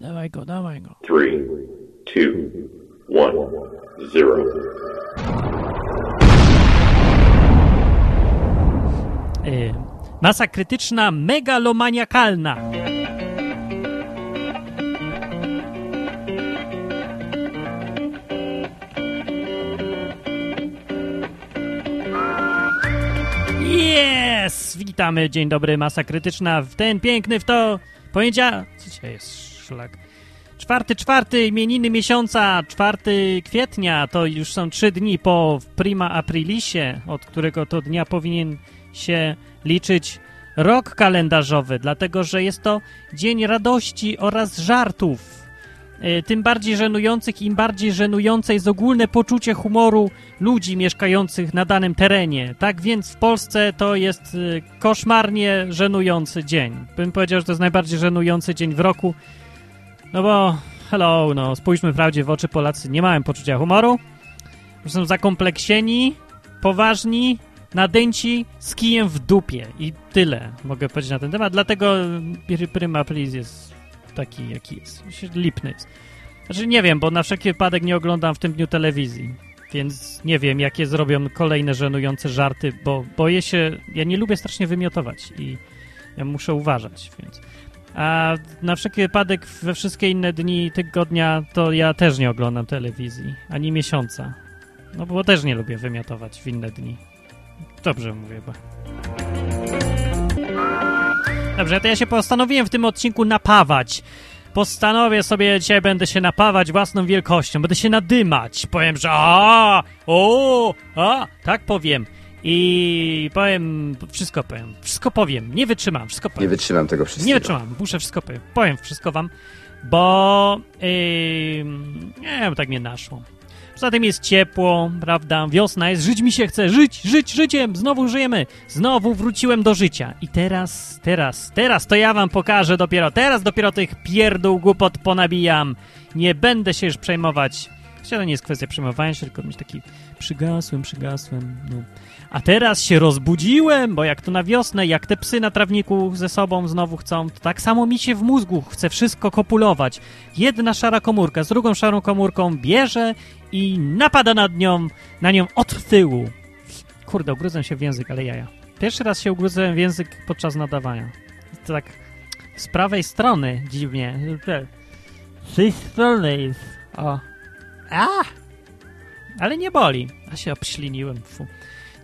Dawaj go, dawaj go. three, two, one, zero. Y, masa krytyczna megalomaniakalna. Yes! Witamy, dzień dobry, masa krytyczna w ten piękny w to poniedziałek. Co dzisiaj jest Czwarty, czwarty, imieniny miesiąca, czwarty kwietnia, to już są trzy dni po prima aprilisie, od którego to dnia powinien się liczyć rok kalendarzowy, dlatego że jest to dzień radości oraz żartów. E, Tym bardziej żenujących, im bardziej żenujące jest ogólne poczucie humoru ludzi mieszkających na danym terenie. Tak więc w Polsce to jest e, koszmarnie żenujący dzień. Bym powiedział, że to jest najbardziej żenujący dzień w roku, no bo, hello, no, spójrzmy prawdzie w oczy, Polacy nie mają poczucia humoru, są zakompleksieni, poważni, nadęci, z kijem w dupie i tyle mogę powiedzieć na ten temat, dlatego Prima Aprilis jest taki, jaki jest, lipny jest. Znaczy nie wiem, bo na wszelki wypadek nie oglądam w tym dniu telewizji, więc nie wiem, jakie zrobią kolejne żenujące żarty, bo boję się, ja nie lubię strasznie wymiotować i ja muszę uważać, więc... A na wszelki wypadek we wszystkie inne dni tygodnia to ja też nie oglądam telewizji, ani miesiąca. No bo też nie lubię wymiotować w inne dni. Dobrze mówię, bo... Dobrze, to ja się postanowiłem w tym odcinku napawać. Postanowię sobie, dzisiaj będę się napawać własną wielkością, będę się nadymać. Powiem, że a, o, a, tak powiem. I powiem, wszystko powiem, wszystko powiem, nie wytrzymam, wszystko powiem. Nie wytrzymam tego wszystkiego. Nie wytrzymam, muszę wszystko powiem. Powiem wszystko wam, bo yy, nie wiem, tak mnie naszło. Poza tym jest ciepło, prawda? Wiosna jest, żyć mi się chce, żyć, żyć, życiem, znowu żyjemy, znowu wróciłem do życia. I teraz, teraz, teraz to ja wam pokażę dopiero, teraz dopiero tych pierdół głupot ponabijam. Nie będę się już przejmować. To nie jest kwestia przejmowania się, tylko mieć taki przygasłem, przygasłem, no. A teraz się rozbudziłem, bo jak to na wiosnę, jak te psy na trawniku ze sobą znowu chcą, to tak samo mi się w mózgu chce wszystko kopulować. Jedna szara komórka z drugą szarą komórką bierze i napada nad nią, na nią od tyłu. Kurde, ugryzłem się w język, ale jaja. Pierwszy raz się ugryzłem w język podczas nadawania. To tak z prawej strony dziwnie. Z tej strony jest. O. A! Ale nie boli. A się obśliniłem, fu.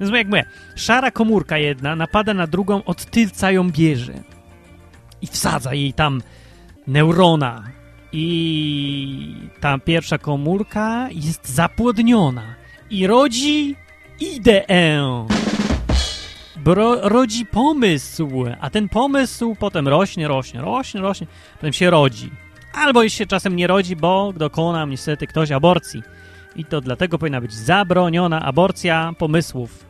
Więc jak mówię, szara komórka jedna napada na drugą, od tylca ją bierze i wsadza jej tam neurona. I ta pierwsza komórka jest zapłodniona i rodzi ideę. Bro, rodzi pomysł, a ten pomysł potem rośnie, rośnie, rośnie, rośnie, potem się rodzi. Albo się czasem nie rodzi, bo dokona niestety ktoś aborcji. I to dlatego powinna być zabroniona aborcja pomysłów.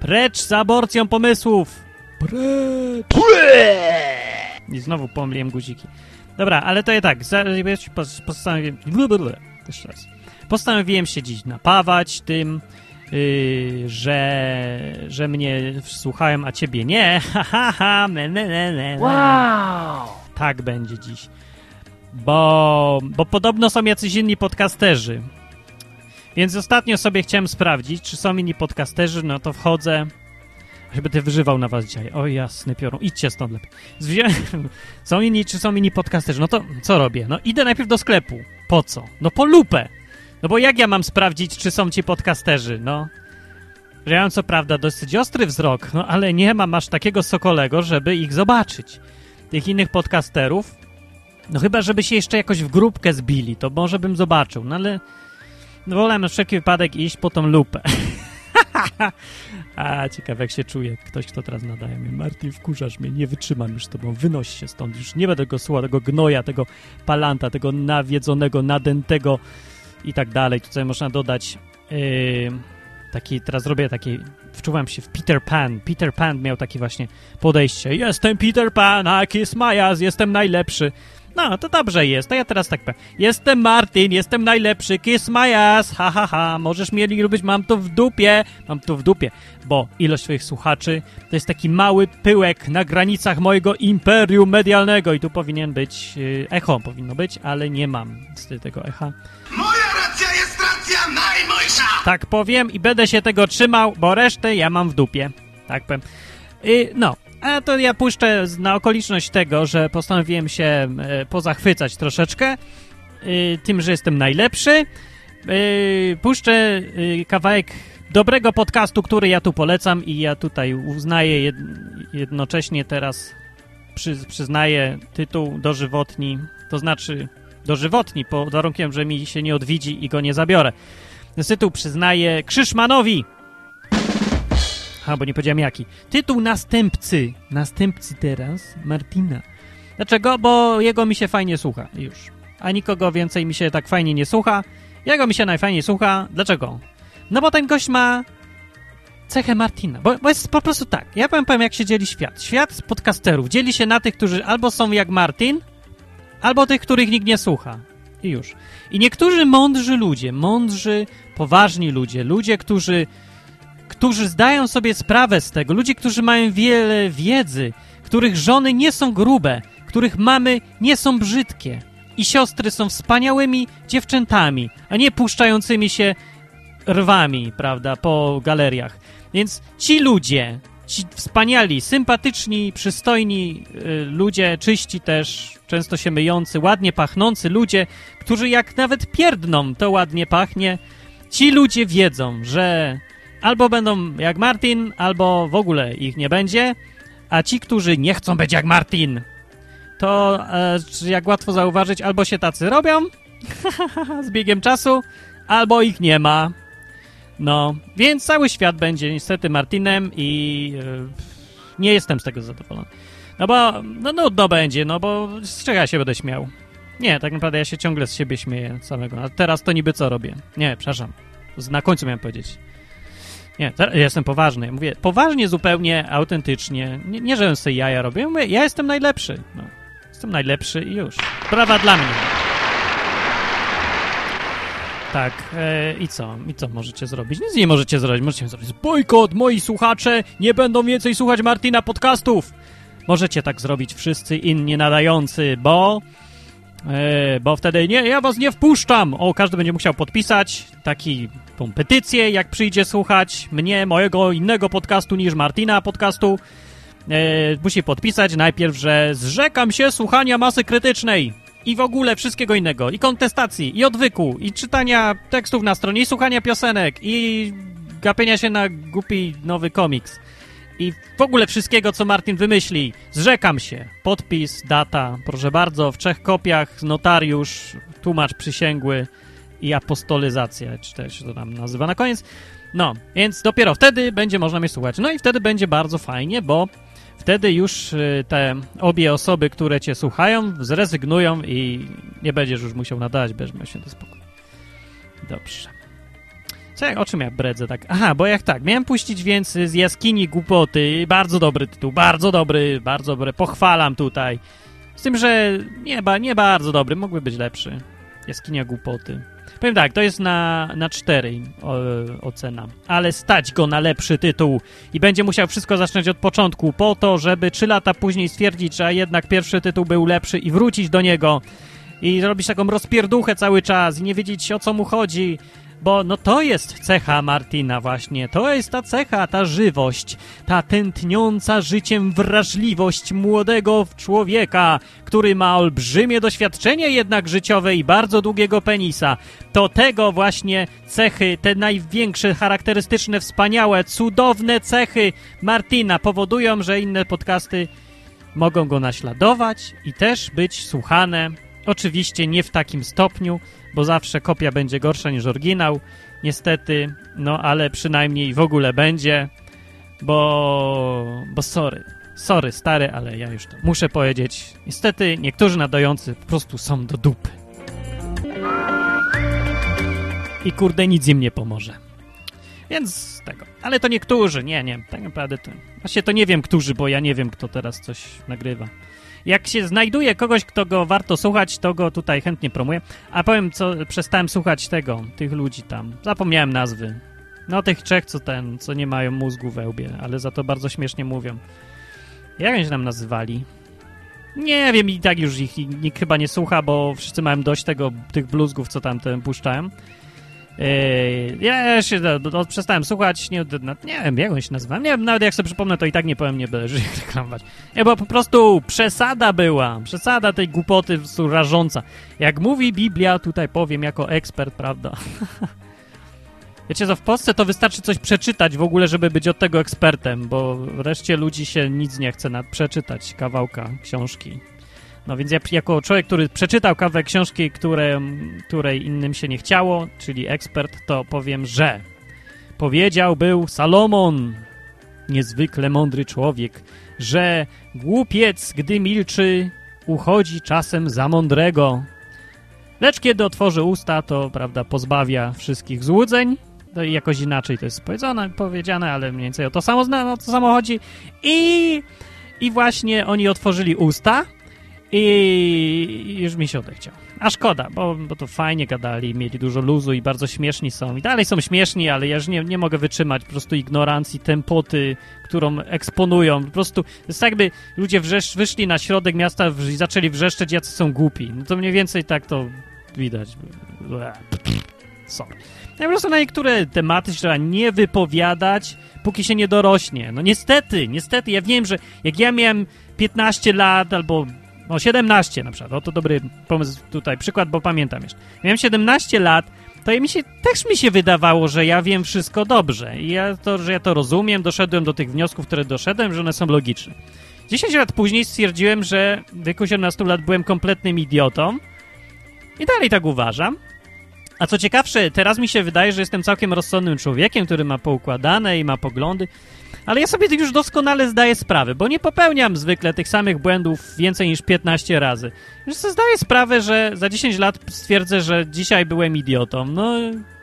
Precz z aborcją pomysłów! Precz! I znowu pomyliłem guziki. Dobra, ale to ja tak, postanowiłem... Jeszcze raz. Postanowiłem się dziś napawać tym, yy, że, że mnie słuchałem, a ciebie nie. Ha, ha, ha, me, me, me, me. Wow! Tak będzie dziś. Bo, bo podobno są jacyś inni podcasterzy. Więc ostatnio sobie chciałem sprawdzić, czy są inni podcasterzy, no to wchodzę. Aż będę wyżywał na was dzisiaj. O jasny piorun, idźcie stąd lepiej. Są inni, czy są inni podcasterzy? No to co robię? No idę najpierw do sklepu. Po co? No po lupę. No bo jak ja mam sprawdzić, czy są ci podcasterzy? No, że ja mam co prawda dosyć ostry wzrok, no ale nie mam aż takiego sokolego, żeby ich zobaczyć. Tych innych podcasterów, no chyba, żeby się jeszcze jakoś w grupkę zbili, to może bym zobaczył, no ale no wolę na wszelki wypadek iść po tą lupę. A, ciekawe jak się czuje ktoś, kto teraz nadaje mnie. Martin, wkurzasz mnie, nie wytrzymam już z tobą, wynoś się stąd, już nie będę go słuchał, tego gnoja, tego palanta, tego nawiedzonego, nadętego i tak dalej. Tutaj można dodać yy, taki, teraz robię taki, wczuwam się w Peter Pan. Peter Pan miał takie właśnie podejście. Jestem Peter Pan, a kiss my ass, jestem najlepszy. No, to dobrze jest. To ja teraz tak powiem. Jestem Martin, jestem najlepszy, kiss my ass, ha, ha, ha. Możesz mnie lubić, mam to w dupie. Mam to w dupie, bo ilość swoich słuchaczy to jest taki mały pyłek na granicach mojego imperium medialnego i tu powinien być yy, echo, powinno być, ale nie mam z tego echa. Moja racja jest racja najmojsza! Tak powiem i będę się tego trzymał, bo resztę ja mam w dupie. Tak powiem. Y, no, a to ja puszczę na okoliczność tego, że postanowiłem się e, pozachwycać troszeczkę y, tym, że jestem najlepszy. Y, puszczę kawałek dobrego podcastu, który ja tu polecam i ja tutaj uznaję jed, jednocześnie teraz przy, przyznaję tytuł dożywotni, to znaczy dożywotni pod warunkiem, że mi się nie odwiedzi i go nie zabiorę. Tytuł przyznaję Krzyszmanowi. A, bo nie powiedziałem jaki. Tytuł następcy. Następcy teraz Martina. Dlaczego? Bo jego mi się fajnie słucha. Już. A nikogo więcej mi się tak fajnie nie słucha. Jego mi się najfajniej słucha. Dlaczego? No bo ten gość ma cechę Martina. Bo, bo jest po prostu tak. Ja powiem, powiem, jak się dzieli świat. Świat podcasterów dzieli się na tych, którzy albo są jak Martin, albo tych, których nikt nie słucha. I już. I niektórzy mądrzy ludzie, mądrzy, poważni ludzie, ludzie, którzy, którzy zdają sobie sprawę z tego, ludzie, którzy mają wiele wiedzy, których żony nie są grube, których mamy nie są brzydkie i siostry są wspaniałymi dziewczętami, a nie puszczającymi się rwami, prawda, po galeriach. Więc ci ludzie, ci wspaniali, sympatyczni, przystojni y, ludzie, czyści też, często się myjący, ładnie pachnący ludzie, którzy jak nawet pierdną, to ładnie pachnie, ci ludzie wiedzą, że albo będą jak Martin, albo w ogóle ich nie będzie, a ci, którzy nie chcą być jak Martin, to e, jak łatwo zauważyć, albo się tacy robią z biegiem czasu, albo ich nie ma. No, więc cały świat będzie niestety Martinem i e, nie jestem z tego zadowolony. No bo, no nudno będzie, no bo z czego ja się będę śmiał? Nie, tak naprawdę ja się ciągle z siebie śmieję samego. A teraz to niby co robię? Nie, przepraszam. Na końcu miałem powiedzieć. Nie, ja jestem poważny. Mówię poważnie, zupełnie, autentycznie. Nie, nie żebym sobie jaja robię. Mówię, ja jestem najlepszy. No, jestem najlepszy i już. Brawa dla mnie. Tak, e, i co? I co możecie zrobić? Nic nie możecie zrobić. Możecie zrobić bojkot, moi słuchacze nie będą więcej słuchać Martina podcastów. Możecie tak zrobić wszyscy inni nadający, bo... E, bo wtedy nie, ja was nie wpuszczam. O, każdy będzie musiał podpisać taki, tą petycję, jak przyjdzie słuchać mnie, mojego innego podcastu niż Martina podcastu. E, musi podpisać najpierw, że zrzekam się słuchania masy krytycznej i w ogóle wszystkiego innego, i kontestacji, i odwyku, i czytania tekstów na stronie, i słuchania piosenek, i gapienia się na głupi nowy komiks. I w ogóle wszystkiego, co Martin wymyśli. Zrzekam się. Podpis, data, proszę bardzo, w trzech kopiach, notariusz, tłumacz przysięgły i apostolyzacja, czy też to tam nazywa na koniec. No, więc dopiero wtedy będzie można mnie słuchać. No i wtedy będzie bardzo fajnie, bo wtedy już y, te obie osoby, które cię słuchają, zrezygnują i nie będziesz już musiał nadawać, będziesz miał święty spokój. Dobrze. Co, o czym ja bredzę tak? Aha, bo jak tak, miałem puścić więc z jaskini głupoty, bardzo dobry tytuł, bardzo dobry, bardzo dobry, pochwalam tutaj. Z tym, że nie, ba, nie bardzo dobry, mógłby być lepszy. Jaskinia głupoty. Powiem tak, to jest na, na 4 o, ocena, ale stać go na lepszy tytuł i będzie musiał wszystko zacząć od początku, po to, żeby 3 lata później stwierdzić, że jednak pierwszy tytuł był lepszy i wrócić do niego i robić taką rozpierduchę cały czas i nie wiedzieć o co mu chodzi, bo no to jest cecha Martina właśnie, to jest ta cecha, ta żywość, ta tętniąca życiem wrażliwość młodego człowieka, który ma olbrzymie doświadczenie jednak życiowe i bardzo długiego penisa. To tego właśnie cechy, te największe, charakterystyczne, wspaniałe, cudowne cechy Martina powodują, że inne podcasty mogą go naśladować i też być słuchane. Oczywiście nie w takim stopniu, bo zawsze kopia będzie gorsza niż oryginał. Niestety, no ale przynajmniej w ogóle będzie, bo, bo sorry. Sorry, stary, ale ja już to muszę powiedzieć. Niestety, niektórzy nadający po prostu są do dupy. I kurde, nic im nie pomoże. Więc tego. Ale to niektórzy, nie, nie, tak naprawdę to... Właśnie to nie wiem, którzy, bo ja nie wiem, kto teraz coś nagrywa. Jak się znajduje kogoś, kto go warto słuchać, to go tutaj chętnie promuję. A powiem, co przestałem słuchać tego, tych ludzi tam. Zapomniałem nazwy. No tych trzech, co ten, co nie mają mózgu we łbie, ale za to bardzo śmiesznie mówią. Jak oni się tam nazywali? Nie wiem, i tak już ich nikt chyba nie słucha, bo wszyscy mają dość tego, tych bluzgów, co tam ten puszczałem. Yy, ja się no, no, przestałem słuchać, nie, no, nie wiem, jak on się nazywa. Nie wiem, nawet jak sobie przypomnę, to i tak nie powiem, nie będę reklamować. Nie, bo po prostu przesada była. Przesada tej głupoty po rażąca. Jak mówi Biblia, tutaj powiem jako ekspert, prawda? Wiecie co, w Polsce to wystarczy coś przeczytać w ogóle, żeby być od tego ekspertem, bo wreszcie ludzi się nic nie chce przeczytać kawałka książki. No więc ja, jako człowiek, który przeczytał kawałek książki, które, której innym się nie chciało, czyli ekspert, to powiem, że powiedział był Salomon, niezwykle mądry człowiek, że głupiec, gdy milczy, uchodzi czasem za mądrego. Lecz kiedy otworzy usta, to, prawda, pozbawia wszystkich złudzeń. No i jakoś inaczej to jest powiedziane, ale mniej więcej o to samo o to samo chodzi. I, I właśnie oni otworzyli usta i już mi się odechciał. A szkoda, bo, bo to fajnie gadali, mieli dużo luzu i bardzo śmieszni są. I dalej są śmieszni, ale ja już nie, nie mogę wytrzymać po prostu ignorancji, tempoty, którą eksponują. Po prostu jest tak, jakby ludzie wrzesz, wyszli na środek miasta i zaczęli wrzeszczeć, jacy są głupi. No to mniej więcej tak to widać. Sorry. Ja po prostu na niektóre tematy się trzeba nie wypowiadać, póki się nie dorośnie. No niestety, niestety, ja wiem, że jak ja miałem 15 lat albo no 17 na przykład, o to dobry pomysł tutaj, przykład, bo pamiętam jeszcze. Miałem 17 lat, to mi się, też mi się wydawało, że ja wiem wszystko dobrze. I ja to, że ja to rozumiem, doszedłem do tych wniosków, które doszedłem, że one są logiczne. 10 lat później stwierdziłem, że w wieku 17 lat byłem kompletnym idiotą i dalej tak uważam. A co ciekawsze, teraz mi się wydaje, że jestem całkiem rozsądnym człowiekiem, który ma poukładane i ma poglądy. Ale ja sobie już doskonale zdaję sprawę, bo nie popełniam zwykle tych samych błędów więcej niż 15 razy. Już sobie zdaję sprawę, że za 10 lat stwierdzę, że dzisiaj byłem idiotą. No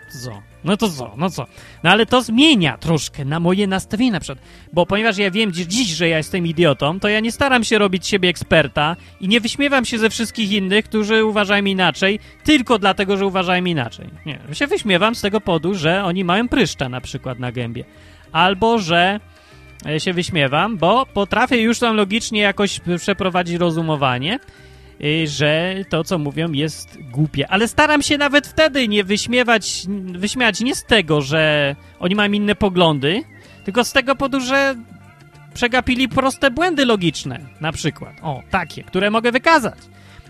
co? No to co? No co? No ale to zmienia troszkę na moje nastawienie na przykład. Bo ponieważ ja wiem dziś, że ja jestem idiotą, to ja nie staram się robić siebie eksperta i nie wyśmiewam się ze wszystkich innych, którzy uważają inaczej, tylko dlatego, że uważają inaczej. Nie, się wyśmiewam z tego powodu, że oni mają pryszcza na przykład na gębie. Albo, że e, się wyśmiewam, bo potrafię już tam logicznie jakoś przeprowadzić rozumowanie, y, że to, co mówią, jest głupie. Ale staram się nawet wtedy nie wyśmiewać, wyśmiać nie z tego, że oni mają inne poglądy, tylko z tego powodu, że przegapili proste błędy logiczne, na przykład. O, takie, które mogę wykazać.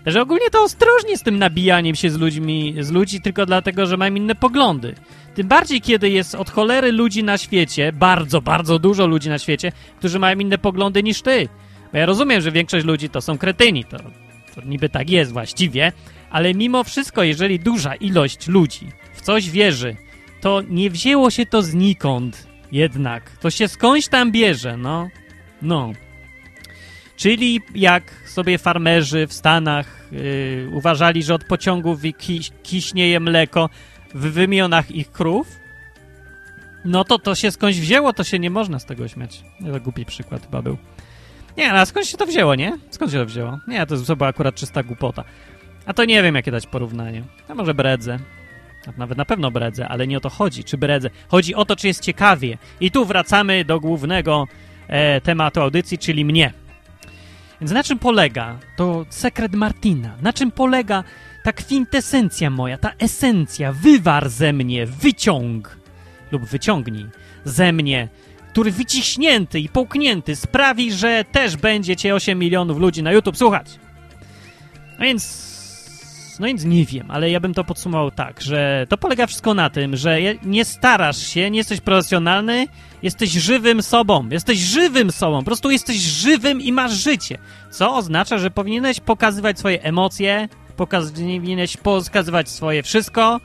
Że ogólnie to ostrożnie z tym nabijaniem się z ludźmi, z ludzi tylko dlatego, że mają inne poglądy. Tym bardziej, kiedy jest od cholery ludzi na świecie, bardzo, bardzo dużo ludzi na świecie, którzy mają inne poglądy niż ty. Bo ja rozumiem, że większość ludzi to są kretyni, to, to niby tak jest właściwie, ale mimo wszystko, jeżeli duża ilość ludzi w coś wierzy, to nie wzięło się to znikąd jednak. To się skądś tam bierze, no. No. Czyli jak sobie farmerzy w Stanach yy, uważali, że od pociągów kiś, kiśnieje mleko, w wymionach ich krów, no to to się skądś wzięło, to się nie można z tego śmiać. To głupi przykład chyba był. Nie, a skąd się to wzięło, nie? Skąd się to wzięło? Nie, to, to była akurat czysta głupota. A to nie wiem, jakie dać porównanie. A może bredzę. Nawet na pewno bredzę, ale nie o to chodzi, czy bredzę. Chodzi o to, czy jest ciekawie. I tu wracamy do głównego e, tematu audycji, czyli mnie. Więc na czym polega to sekret Martina? Na czym polega ta kwintesencja moja, ta esencja, wywar ze mnie, wyciąg lub wyciągnij ze mnie, który wyciśnięty i połknięty sprawi, że też będziecie 8 milionów ludzi na YouTube słuchać. No więc, no więc nie wiem, ale ja bym to podsumował tak, że to polega wszystko na tym, że nie starasz się, nie jesteś profesjonalny, jesteś żywym sobą, jesteś żywym sobą, po prostu jesteś żywym i masz życie, co oznacza, że powinieneś pokazywać swoje emocje, powinieneś pokazywać swoje wszystko,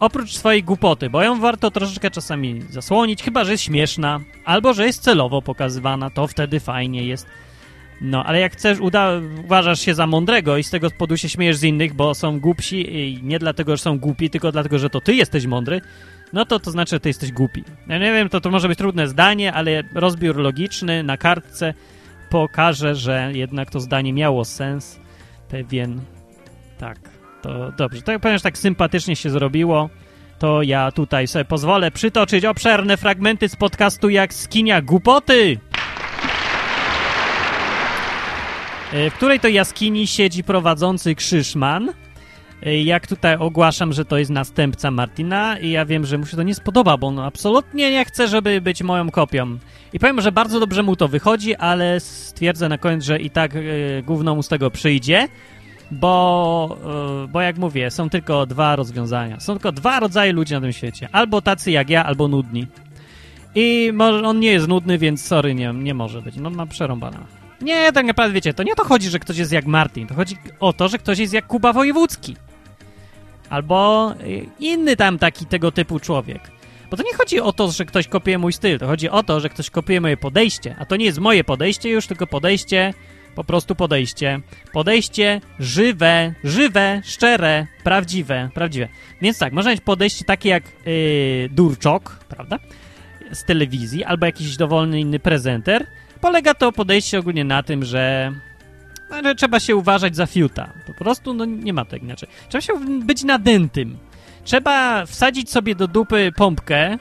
oprócz swojej głupoty, bo ją warto troszeczkę czasami zasłonić, chyba że jest śmieszna, albo że jest celowo pokazywana, to wtedy fajnie jest. No, ale jak chcesz, uda, uważasz się za mądrego i z tego powodu się śmiejesz z innych, bo są głupsi i nie dlatego, że są głupi, tylko dlatego, że to ty jesteś mądry, no to to znaczy, że ty jesteś głupi. Ja nie wiem, to, to może być trudne zdanie, ale rozbiór logiczny na kartce pokaże, że jednak to zdanie miało sens. Pewien. Tak, to dobrze. To powiem, że tak sympatycznie się zrobiło. To ja tutaj sobie pozwolę przytoczyć obszerne fragmenty z podcastu jak skinia głupoty. E, w której to jaskini siedzi prowadzący Krzyszman. E, Jak tutaj ogłaszam, że to jest następca Martina i ja wiem, że mu się to nie spodoba, bo on absolutnie nie chce, żeby być moją kopią. I powiem, że bardzo dobrze mu to wychodzi, ale stwierdzę na koniec, że i tak yy, gówno mu z tego przyjdzie, bo, e, bo jak mówię, są tylko dwa rozwiązania. Są tylko dwa rodzaje ludzi na tym świecie. Albo tacy jak ja, albo nudni. I może on nie jest nudny, więc sorry, nie, nie może być. No ma przerąbana. Nie, tak naprawdę wiecie, to nie o to chodzi, że ktoś jest jak Martin. To chodzi o to, że ktoś jest jak Kuba Wojewódzki. Albo y, inny tam taki tego typu człowiek. Bo to nie chodzi o to, że ktoś kopiuje mój styl. To chodzi o to, że ktoś kopiuje moje podejście. A to nie jest moje podejście już, tylko podejście, po prostu podejście. Podejście żywe, żywe, szczere, prawdziwe, prawdziwe. Więc tak, można mieć podejście takie jak yy, Durczok, prawda? Z telewizji, albo jakiś dowolny inny prezenter. Polega to podejście ogólnie na tym, że, no, że trzeba się uważać za fiuta. Po prostu, no nie ma tak inaczej. Trzeba się być nadętym. Trzeba wsadzić sobie do dupy pompkę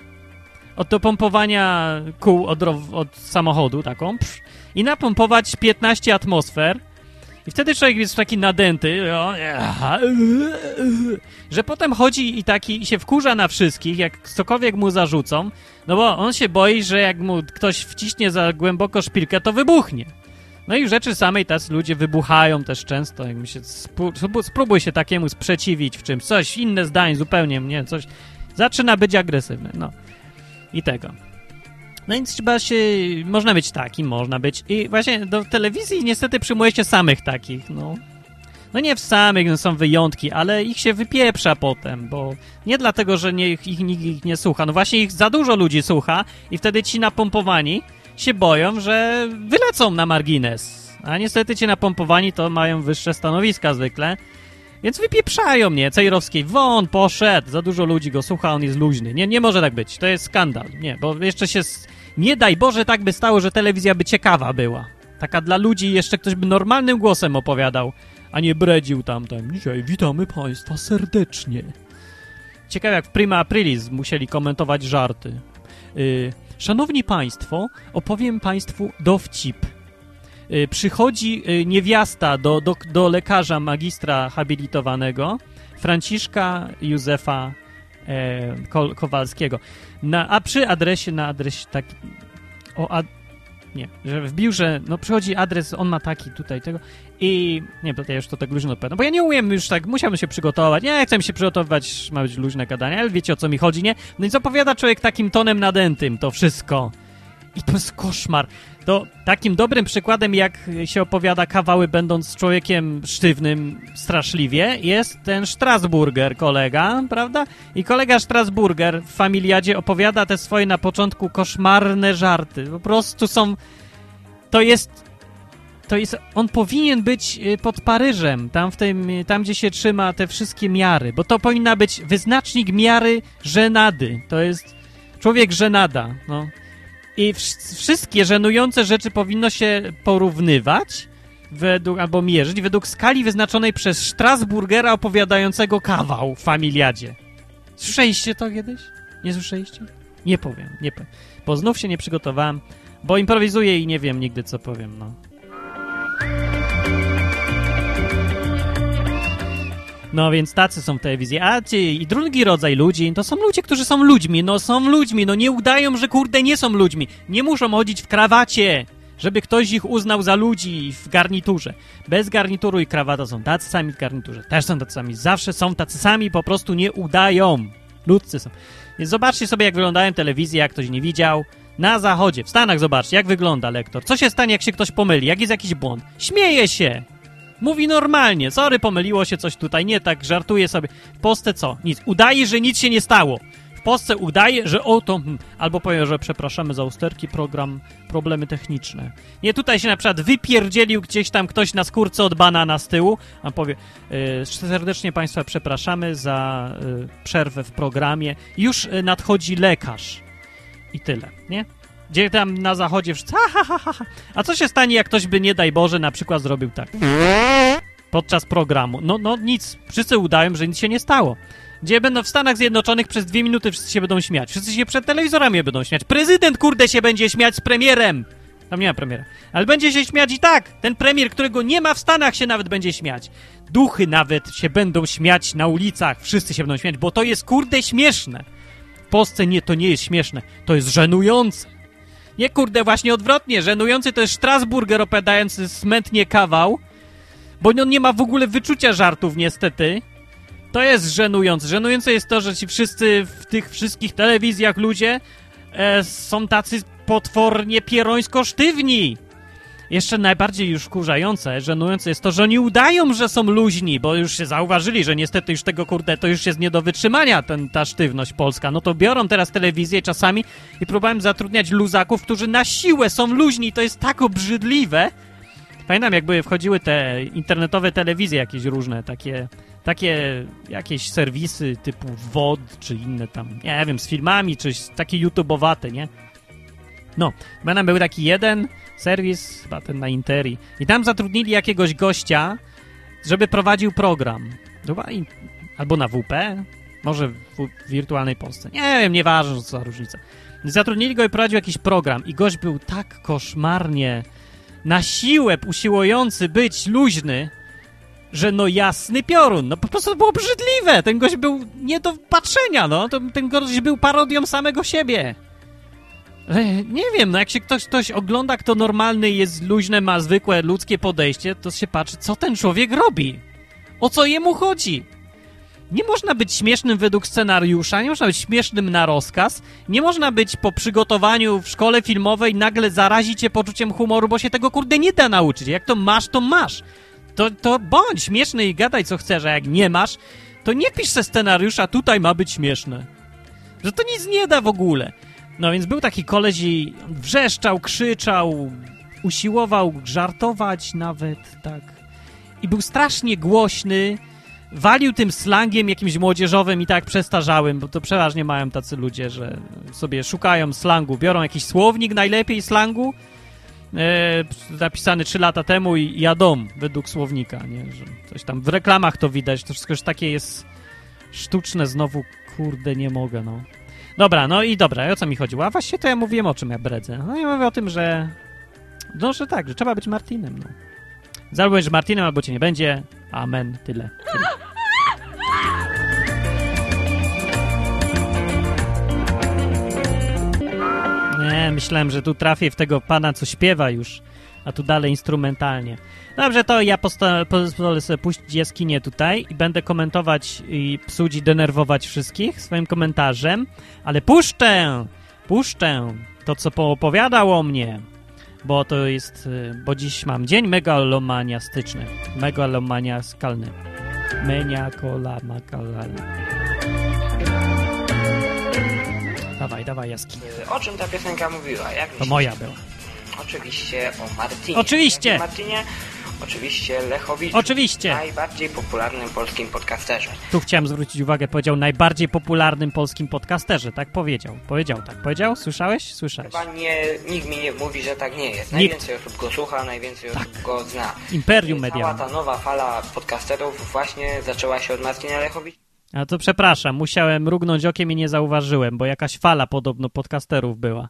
od do pompowania kół od, od samochodu, taką, psz, i napompować 15 atmosfer. I wtedy człowiek jest taki nadęty, że potem chodzi i taki i się wkurza na wszystkich, jak cokolwiek mu zarzucą, no bo on się boi, że jak mu ktoś wciśnie za głęboko szpilkę, to wybuchnie. No i rzeczy samej tacy ludzie wybuchają też często, jak mi się spró- spró- spróbuj się takiemu sprzeciwić w czymś, coś, inne zdanie zupełnie, nie, coś, zaczyna być agresywny, no. I tego. No więc trzeba się, można być taki, można być i właśnie do telewizji niestety przyjmuje się samych takich, no. No nie w samych, no są wyjątki, ale ich się wypieprza potem, bo nie dlatego, że nie, ich, nikt ich nie słucha, no właśnie ich za dużo ludzi słucha i wtedy ci napompowani się boją, że wylecą na margines. A niestety ci napompowani to mają wyższe stanowiska zwykle, więc wypieprzają mnie. Cejrowskiej, won, poszedł, za dużo ludzi go słucha, on jest luźny. Nie, nie może tak być, to jest skandal. Nie, bo jeszcze się, nie daj Boże tak by stało, że telewizja by ciekawa była. Taka dla ludzi, jeszcze ktoś by normalnym głosem opowiadał, a nie bredził tam, tam. Dzisiaj witamy Państwa serdecznie. Ciekawe jak w Prima Aprilis musieli komentować żarty. Y, Szanowni Państwo, opowiem Państwu dowcip. Y, Przychodzi y, niewiasta do, do, do lekarza magistra habilitowanego, Franciszka Józefa e, Ko- Kowalskiego. Na, a przy adresie, na adresie taki... O, ad, nie, że wbił, że no przychodzi adres, on ma taki tutaj tego i nie, to ja już to tak luźno odpowiadam, bo ja nie umiem już tak, musiałbym się przygotować, nie chcę się przygotowywać, ma być luźne gadanie, ale wiecie o co mi chodzi, nie? No i co opowiada człowiek takim tonem nadętym, to wszystko. I to jest koszmar. To takim dobrym przykładem, jak się opowiada kawały, będąc człowiekiem sztywnym straszliwie, jest ten Strasburger kolega, prawda? I kolega Strasburger w Familiadzie opowiada te swoje na początku koszmarne żarty. Po prostu są... To jest... To jest... On powinien być y, pod Paryżem, tam w tym... y, tam gdzie się trzyma te wszystkie miary, bo to powinna być wyznacznik miary żenady. To jest... Człowiek żenada, no. I wsz- wszystkie żenujące rzeczy powinno się porównywać według, albo mierzyć według skali wyznaczonej przez Strasburgera opowiadającego kawał w Familiadzie. Słyszeliście to kiedyś? Nie słyszeliście? Nie powiem, nie powiem. Bo znów się nie przygotowałem, bo improwizuję i nie wiem nigdy co powiem, no. No więc tacy są w telewizji. A ci, i drugi rodzaj ludzi to są ludzie, którzy są ludźmi. No są ludźmi, no nie udają, że kurde nie są ludźmi. Nie muszą chodzić w krawacie, żeby ktoś ich uznał za ludzi w garniturze. Bez garnituru i krawata są tacy sami w garniturze. Też są tacy sami. Zawsze są tacy sami, po prostu nie udają. Ludcy są. Więc zobaczcie sobie, jak wyglądają telewizje, jak ktoś nie widział. Na zachodzie, w Stanach zobaczcie, jak wygląda lektor. Co się stanie, jak się ktoś pomyli, jak jest jakiś błąd? Śmieje się! Mówi normalnie, sorry, pomyliło się coś tutaj, nie tak, żartuje sobie. W Polsce co? Nic. Udaje, że nic się nie stało. W Polsce udaje, że o to... Hmm, albo powie, że przepraszamy za usterki, program, problemy techniczne. Nie, tutaj się na przykład wypierdzielił gdzieś tam ktoś na skórce od banana z tyłu, a powie, y, serdecznie Państwa przepraszamy za y, przerwę w programie. Już y, nadchodzi lekarz. I tyle, nie? Gdzie tam na zachodzie wszyscy, ha, ha, ha, ha. A co się stanie, jak ktoś by, nie daj Boże, na przykład zrobił tak? Podczas programu. No, no nic. Wszyscy udają, że nic się nie stało. Gdzie będą w Stanach Zjednoczonych przez dwie minuty wszyscy się będą śmiać. Wszyscy się przed telewizorami będą śmiać. Prezydent, kurde, się będzie śmiać z premierem. Tam nie ma premiera. Ale będzie się śmiać i tak. Ten premier, którego nie ma w Stanach, się nawet będzie śmiać. Duchy nawet się będą śmiać na ulicach. Wszyscy się będą śmiać, bo to jest, kurde, śmieszne. W Polsce nie, to nie jest śmieszne. To jest żenujące. Nie, kurde, właśnie odwrotnie. Żenujący to jest Strasburger opadający smętnie kawał, bo on nie ma w ogóle wyczucia żartów, niestety. To jest żenujące. Żenujące jest to, że ci wszyscy w tych wszystkich telewizjach ludzie e, są tacy potwornie pierońsko sztywni. Jeszcze najbardziej już wkurzające, żenujące jest to, że oni udają, że są luźni, bo już się zauważyli, że niestety już tego kurde, to już jest nie do wytrzymania ten, ta sztywność polska. No to biorą teraz telewizję czasami i próbują zatrudniać luzaków, którzy na siłę są luźni. To jest tak obrzydliwe. Pamiętam, jakby wchodziły te internetowe telewizje jakieś różne, takie, takie jakieś serwisy typu WOD, czy inne tam, nie wiem, z filmami, czy takie YouTube'owate, nie? No, pamiętam, był taki jeden serwis, chyba ten na Interi, i tam zatrudnili jakiegoś gościa, żeby prowadził program. Chyba i- Albo na WP, może w, wirtualnej Polsce. Nie wiem, nieważne, co za różnica. Zatrudnili go i prowadził jakiś program i gość był tak koszmarnie na siłę usiłujący być luźny, że no jasny piorun, no po prostu było obrzydliwe. Ten gość był nie do patrzenia, no. Ten gość był parodią samego siebie. E, Nie wiem, no jak się ktoś, ktoś ogląda, kto normalny jest luźny, ma zwykłe ludzkie podejście, to się patrzy, co ten człowiek robi. O co jemu chodzi? Nie można być śmiesznym według scenariusza, nie można być śmiesznym na rozkaz, nie można być po przygotowaniu w szkole filmowej nagle zarazić cię poczuciem humoru, bo się tego kurde nie da nauczyć. Jak to masz, to masz. To, to bądź śmieszny i gadaj co chcesz, a jak nie masz, to nie pisz se scenariusza, tutaj ma być śmieszne. Że to nic nie da w ogóle. No więc był taki koleś i wrzeszczał, krzyczał, usiłował żartować nawet, tak. I był strasznie głośny, walił tym slangiem jakimś młodzieżowym i tak przestarzałym, bo to przeważnie mają tacy ludzie, że sobie szukają slangu, biorą jakiś słownik najlepiej slangu, e, napisany 3 lata temu i jadą według słownika, nie? Że coś tam w reklamach to widać, to wszystko już takie jest sztuczne znowu, kurde, nie mogę, no. Dobra, no i dobra, o co mi chodziło? A właściwie to ja mówiłem o czym ja bredzę. No ja mówię o tym, że no, że tak, że trzeba być Martinem, no. Albo będziesz Martinem, albo cię nie będzie. Amen. Tyle. Tyle. Nie, myślałem, że tu trafię w tego pana, co śpiewa już, a tu dalej instrumentalnie. Dobrze, to ja pozwolę sobie puścić jaskinię tutaj i będę komentować i psuć i denerwować wszystkich swoim komentarzem, ale puszczę, puszczę to, co poopowiadał o mnie, bo to jest, y, bo dziś mam dzień megalomaniastyczny, megalomaniaskalny, meniakolamakalny. Dawaj, dawaj, jaskinie. O czym ta piosenka mówiła? Jak To moja była. Oczywiście o Martinie. Oczywiście. Martinie? Oczywiście Lechowiczu. Oczywiście. Najbardziej popularnym polskim podcasterze. Tu chciałem zwrócić uwagę, powiedział najbardziej popularnym polskim podcasterze, tak powiedział. Powiedział tak, powiedział? Słyszałeś? Słyszałeś. Chyba nie, nikt mi nie mówi, że tak nie jest. Nikt. Najwięcej osób go słucha, najwięcej osób go zna. Imperium Cała medialne. ta nowa fala podcasterów właśnie zaczęła się od Martina Lechowicza. A to przepraszam, musiałem mrugnąć okiem i nie zauważyłem, bo jakaś fala podobno podcasterów była.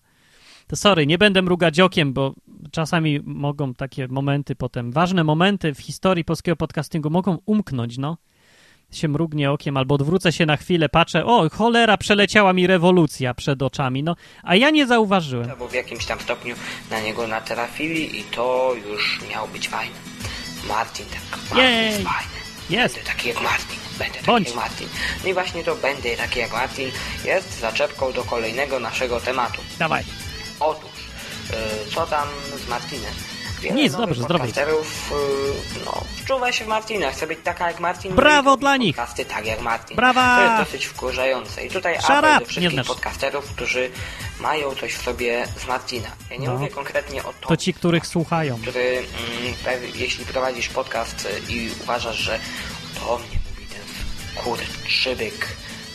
To sorry, nie będę mrugać okiem, bo czasami mogą takie momenty potem, ważne momenty w historii polskiego podcastingu mogą umknąć, no. Się mrugnie okiem albo odwrócę się na chwilę, patrzę, o cholera, przeleciała mi rewolucja przed oczami, no. A ja nie zauważyłem. Bo w jakimś tam stopniu na niego natrafili i to już miało być fajne. Martin, tak. Martin Jej. jest fajny. Jest. Będę taki jak Martin. Będę taki Bądź. jak Martin. No i właśnie to będę taki jak Martin jest zaczepką do kolejnego naszego tematu. Dawaj. Otóż, y, co tam z Martinem? Wiele Nic, dobrze, zdrowie. podcasterów, no, wczuwa się w Martina, chce być taka jak Martin. Brawo dla nich. Podcasty tak jak Martin. Brawa. To jest dosyć wkurzające. I tutaj Shut apel do wszystkich podcasterów, którzy mają coś w sobie z Martina. Ja nie No. mówię konkretnie o to, To ci, których słuchają. który, mm, jeśli prowadzisz podcast y, i uważasz, że to mnie mówi ten skurczybyk,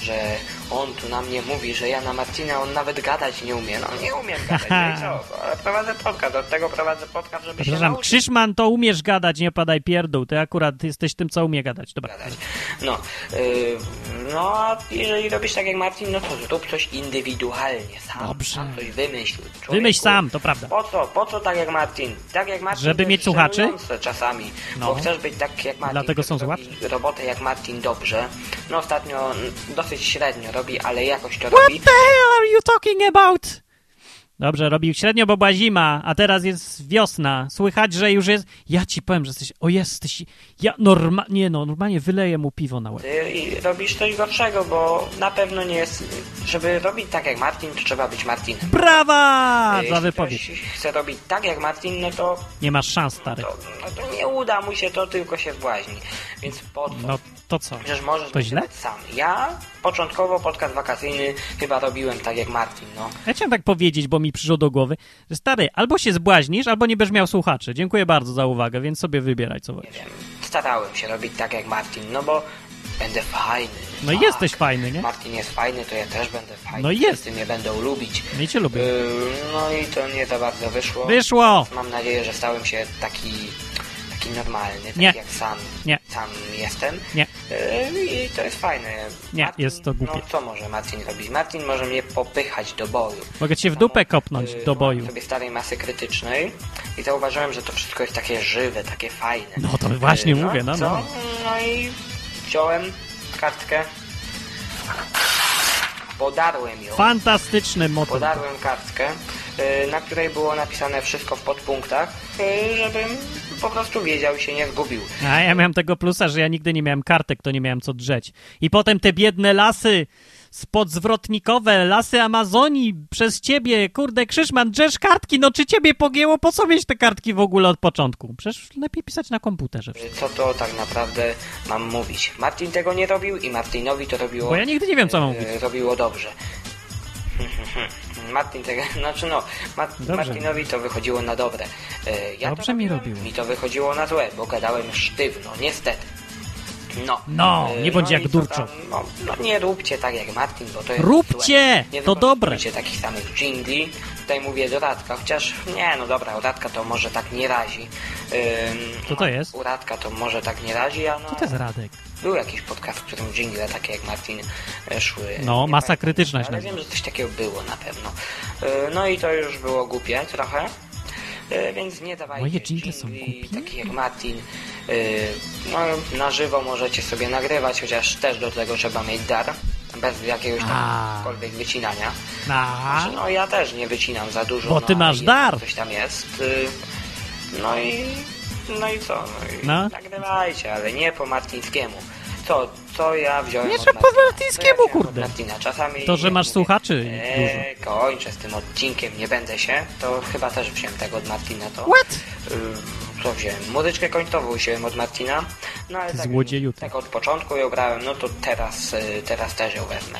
że On tu na mnie mówi, że ja na Marcina, on nawet gadać nie umie. No nie umiem gadać, no i co? Ale prowadzę podcast, od tego prowadzę podcast, żeby się Przepraszam, nauczyć Krzyszman, to umiesz gadać, nie padaj pierdół. Ty akurat jesteś tym, co umie gadać. Dobra. gadać. No, yy, no a jeżeli robisz tak jak Marcin, no to zrób coś indywidualnie, sam, Dobrze. sam coś wymyśl. Człowieku, Wymyśl sam, to prawda. Po co? Po co tak jak Marcin? Tak jak Marcin Żeby mieć słuchaczy? czasami, No. bo chcesz być tak jak Marcin. Dlatego są słuchacze? robotę jak Marcin dobrze. No ostatnio dosyć średnio robi, ale jakoś to robi. What the hell are you talking about? Dobrze, robił średnio, bo była zima, a teraz jest wiosna. Słychać, że już jest... Ja ci powiem, że jesteś... O, jesteś... Ja norma... Nie no, normalnie wyleję mu piwo na łeb. Ty i robisz coś gorszego, bo na pewno nie jest... Żeby robić tak jak Marcin, to trzeba być Martinem. Brawa! Jeśli Za wypowiedź. ktoś chce robić tak jak Marcin, no to, Nie masz szans, stary. to, no to nie uda mu się, to tylko się zbłaźni. Więc po co? No, to co? Przecież możesz To źle? sam. Ja początkowo podcast wakacyjny chyba robiłem tak jak Martin, no. Ja chciałem tak powiedzieć, bo mi przyszło do głowy, że stary, albo się zbłaźnisz, albo nie będziesz miał słuchaczy. Dziękuję bardzo za uwagę, więc sobie wybieraj, co Nie wolisz. wiem, starałem się robić tak jak Martin, no bo będę fajny. No i tak. jesteś fajny, nie? Martin jest fajny, to ja też będę fajny. No jest. Wszyscy mnie będą lubić. No i cię lubię. Yy, no i to nie za bardzo wyszło. Wyszło! Mam nadzieję, że stałem się taki, taki normalny, taki Nie. jak sam, Nie. sam jestem. Nie. Yy, I to jest fajne. Nie, jest to głupie. No co może Martin robić? Martin może mnie popychać do boju. Mogę cię w dupę kopnąć Yy, do boju. sobie starej masy krytycznej i zauważyłem, że to wszystko jest takie żywe, takie fajne. No to właśnie Yy, mówię, no, co? no. No i wziąłem kartkę, podarłem ją. Fantastyczny motyw. Podarłem kartkę, y, na której było napisane wszystko w podpunktach, y, żebym po prostu wiedział i się nie zgubił. A ja miałem tego plusa, że ja nigdy nie miałem kartek, to nie miałem co drzeć. I potem te biedne lasy spodzwrotnikowe, lasy Amazonii przez ciebie, kurde, Krzyszman, drzesz kartki, no czy ciebie pogięło? Po co mieć te kartki w ogóle od początku? Przecież lepiej pisać na komputerze. Y, Co to tak naprawdę mam mówić? Martin tego nie robił i Martinowi to robiło, Bo ja nigdy nie wiem, co mam mówić. y, robiło dobrze. Martin tego, znaczy no, Mar- Dobrze. Martinowi to wychodziło na dobre. Y, Ja Dobrze to mi robiło. Mi to wychodziło na złe, bo gadałem sztywno, niestety. No. No, Y, nie bądź jak i co Durczow. No, no nie róbcie tak jak Martin, bo to jest Róbcie! Nie To dobre. wykorzystujcie takich samych jingli. Tutaj mówię do Radka, chociaż nie, no dobra, u Radka to może tak nie razi. Ym, Co to jest? U Radka to może tak nie razi, a no... Co to jest Radek? Był jakiś podcast, w którym jingle takie jak Martin e, szły. No, masa pamiętam, krytyczna Ale wiem, że coś takiego było na pewno. E, No i to już było głupie trochę. E, Więc nie dawajcie Moje są głupie? takich jak Martin. E, No na żywo możecie sobie nagrywać, chociaż też do tego trzeba mieć dar. Bez jakiegoś tamkolwiek wycinania. A, Znaczy, no ja też nie wycinam za dużo. Bo ty no, masz dar. Coś tam jest. Y, No i... No i co? No i No. nagrywajcie, ale nie po martińskiemu. Co, co ja wziąłem Nie trzeba po Martina? martińskiemu, kurde. Martina? Czasami... To, że masz mówię, słuchaczy eee, kończę z tym odcinkiem, nie będę się. To chyba też wziąłem tego od Martina. To, What? Y, co wziąłem? Muzyczkę końcową wziąłem od Martina. No ale tak, złodzieju, tak od początku ją brałem, no to teraz, y, teraz też ją wezmę.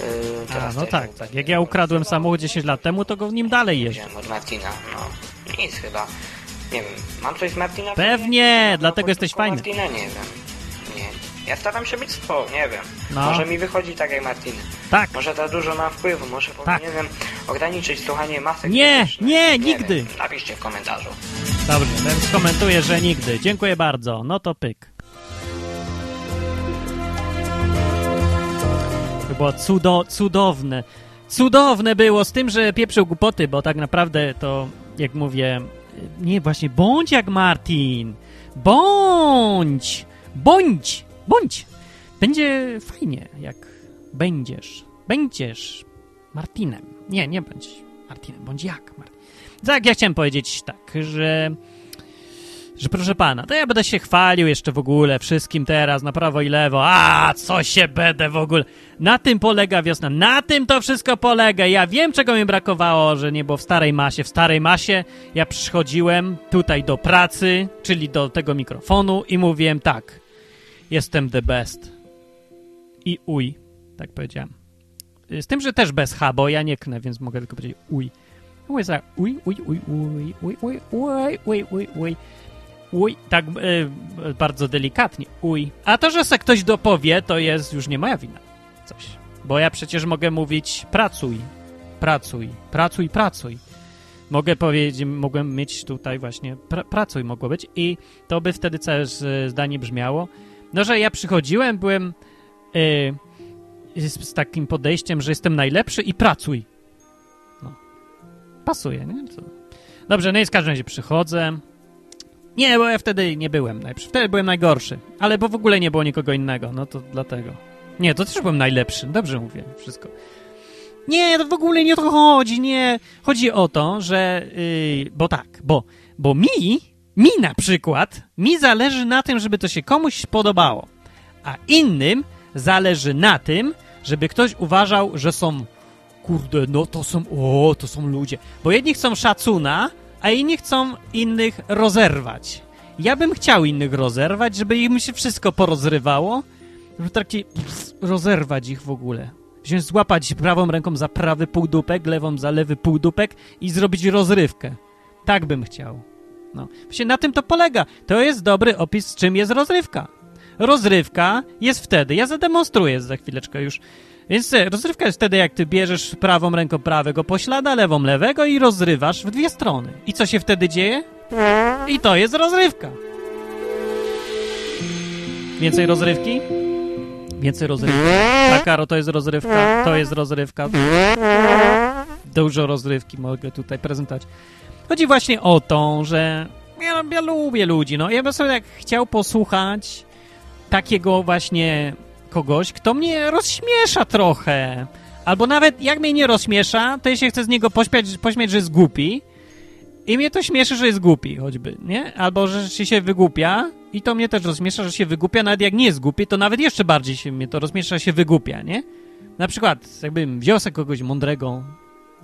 Y, A, no tak, tak. Jak ja ukradłem samochód 10 lat temu, to go w nim dalej jeżdżę. Od Martina, no. Nic chyba. Nie wiem, mam coś z Martina? Pewnie, No, dlatego jesteś fajny. Martina nie wiem. Nie. Ja staram się być spo, nie wiem. No. Może mi wychodzi tak jak Martin. Tak. Może za dużo mam wpływu, może Tak. powinienem ograniczyć słuchanie masek. Nie, krytycznych. nie, nigdy. Wiem. Napiszcie w komentarzu. Dobrze, ten skomentuje, że nigdy. Dziękuję bardzo. No to pyk. To było cudo, cudowne. Cudowne było z tym, że pieprzył głupoty, bo tak naprawdę to, jak mówię, nie, właśnie bądź jak Martin. Bądź! Bądź! Bądź! Będzie fajnie, jak będziesz. Będziesz Martinem. Nie, nie bądź Martinem, bądź jak Martin. Tak, ja chciałem powiedzieć tak, że że proszę pana, to ja będę się chwalił jeszcze w ogóle wszystkim teraz na prawo i lewo. A, co się będę w ogóle. Na tym polega wiosna, na tym to wszystko polega. Ja wiem, czego mi brakowało, że nie było w starej masie. W starej masie ja przychodziłem tutaj do pracy, czyli do tego mikrofonu i mówiłem tak. Jestem the best. I uj, tak powiedziałem. Z tym, że też bez H, bo ja nie knę, więc mogę tylko powiedzieć uj. Uj, uj, uj, uj, uj, uj, uj, uj, uj, uj. Uj, tak e, bardzo delikatnie, uj. A to, że se ktoś dopowie, to jest już nie moja wina. Coś. Bo ja przecież mogę mówić pracuj, pracuj, pracuj, pracuj. Mogę powiedzieć, mogę mieć tutaj właśnie pra, pracuj mogło być i to by wtedy całe zdanie brzmiało. No, że ja przychodziłem, byłem y, z, z takim podejściem, że jestem najlepszy i pracuj. No. Pasuje, nie? To... Dobrze, no i w każdym razie przychodzę. Nie, bo ja wtedy nie byłem najlepszy. Wtedy byłem najgorszy. Ale bo w ogóle nie było nikogo innego, no to dlatego. Nie, to też byłem najlepszy. Dobrze mówię, wszystko. Nie, to w ogóle nie o to chodzi, nie. Chodzi o to, że... Yy, bo tak, bo, bo mi, mi na przykład, mi zależy na tym, żeby to się komuś podobało. A innym zależy na tym, żeby ktoś uważał, że są... Kurde, no to są... O, to są ludzie. Bo jedni chcą szacuna, a inni chcą innych rozerwać. Ja bym chciał innych rozerwać, żeby im się wszystko porozrywało, żeby taki rozerwać ich w ogóle. Wziąć, złapać prawą ręką za prawy półdupek, lewą za lewy półdupek i zrobić rozrywkę. Tak bym chciał. No. Właśnie na tym to polega. To jest dobry opis, czym jest rozrywka. Rozrywka jest wtedy, ja zademonstruję za chwileczkę już. Więc rozrywka jest wtedy, jak ty bierzesz prawą ręką prawego poślada, lewą lewego i rozrywasz w dwie strony. I co się wtedy dzieje? I to jest rozrywka. Więcej rozrywki? Więcej rozrywki. Tak, Karo, to jest rozrywka, to jest rozrywka. Dużo rozrywki mogę tutaj prezentować. Chodzi właśnie o to, że ja, ja lubię ludzi, no. Ja bym sobie tak chciał posłuchać takiego właśnie kogoś, kto mnie rozśmiesza trochę. Albo nawet jak mnie nie rozśmiesza, to ja się chcę z niego pośmiać, pośmiać, że jest głupi. I mnie to śmieszy, że jest głupi, choćby, nie? Albo że się, wygłupia i to mnie też rozśmiesza, że się wygłupia, nawet jak nie jest głupi, to nawet jeszcze bardziej się mnie to rozśmiesza, że się wygłupia, nie? Na przykład, jakbym wziął kogoś mądrego,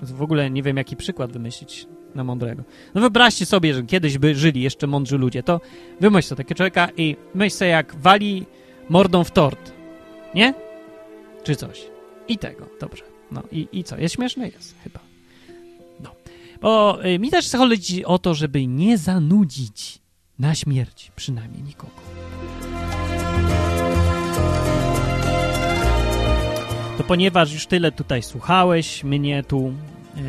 w ogóle nie wiem, jaki przykład wymyślić na mądrego. No wyobraźcie sobie, że kiedyś by żyli jeszcze mądrzy ludzie, to wymyśl sobie takiego człowieka i myśl sobie, jak wali mordą w tort, nie? Czy coś. I tego, dobrze. No i, i co? Jest śmieszne? Jest, chyba. No. Bo y, mi też chodzi o to, żeby nie zanudzić na śmierć przynajmniej nikogo. To ponieważ już tyle tutaj słuchałeś mnie tu e,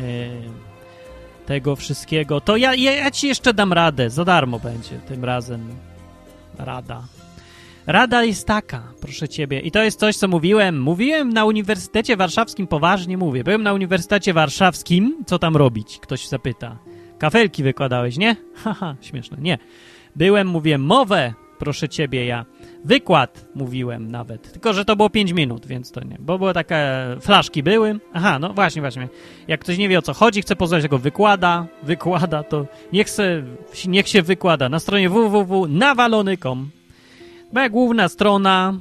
tego wszystkiego, to ja, ja, ja ci jeszcze dam radę. Za darmo będzie tym razem rada. Rada jest taka, proszę ciebie, i to jest coś, co mówiłem. Mówiłem na Uniwersytecie Warszawskim, poważnie mówię. Byłem na Uniwersytecie Warszawskim, co tam robić? Ktoś zapyta. Kafelki wykładałeś, nie? Haha, śmieszne, nie. Byłem, mówiłem, mowę, proszę ciebie, ja. Wykład mówiłem nawet, tylko że to było 5 minut, więc to nie. Bo były takie flaszki były. Aha, no właśnie, właśnie. Jak ktoś nie wie o co chodzi, chce poznać tego wykłada, wykłada, to niech, se, niech się wykłada na stronie www.nawalony.com. Moja główna strona,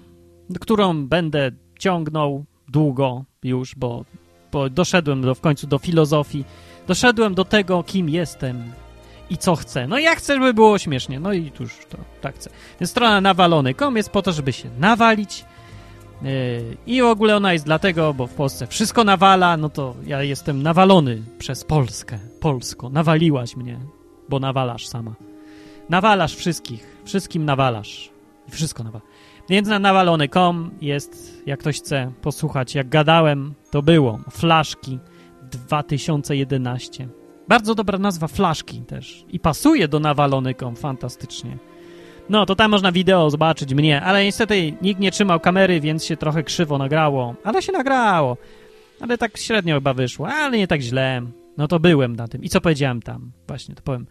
którą będę ciągnął długo już, bo, bo doszedłem do, w końcu do filozofii. Doszedłem do tego, kim jestem i co chcę. No ja chcę, żeby było śmiesznie. No i już to tak chcę. Więc strona nawalony.com jest po to, żeby się nawalić. Yy, I w ogóle ona jest dlatego, bo w Polsce wszystko nawala, no to ja jestem nawalony przez Polskę. Polsko, nawaliłaś mnie, bo nawalasz sama. Nawalasz wszystkich, wszystkim nawalasz. I wszystko nawala. Więc na nawalony.com jest, jak ktoś chce posłuchać, jak gadałem, to było. Flaszki 2011. Bardzo dobra nazwa Flaszki też. I pasuje do nawalony.com fantastycznie. No, to tam można wideo zobaczyć mnie, ale niestety nikt nie trzymał kamery, więc się trochę krzywo nagrało. Ale się nagrało. Ale tak średnio chyba wyszło, ale nie tak źle. No to byłem na tym. I co powiedziałem tam? Właśnie, to powiem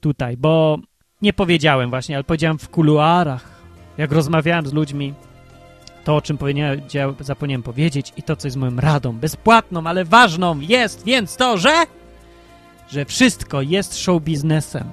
tutaj, bo nie powiedziałem właśnie, ale powiedziałem w kuluarach. Jak rozmawiałem z ludźmi, to o czym zapomniałem powiedzieć i to, co jest moją radą, bezpłatną, ale ważną jest więc to, że że wszystko jest show biznesem.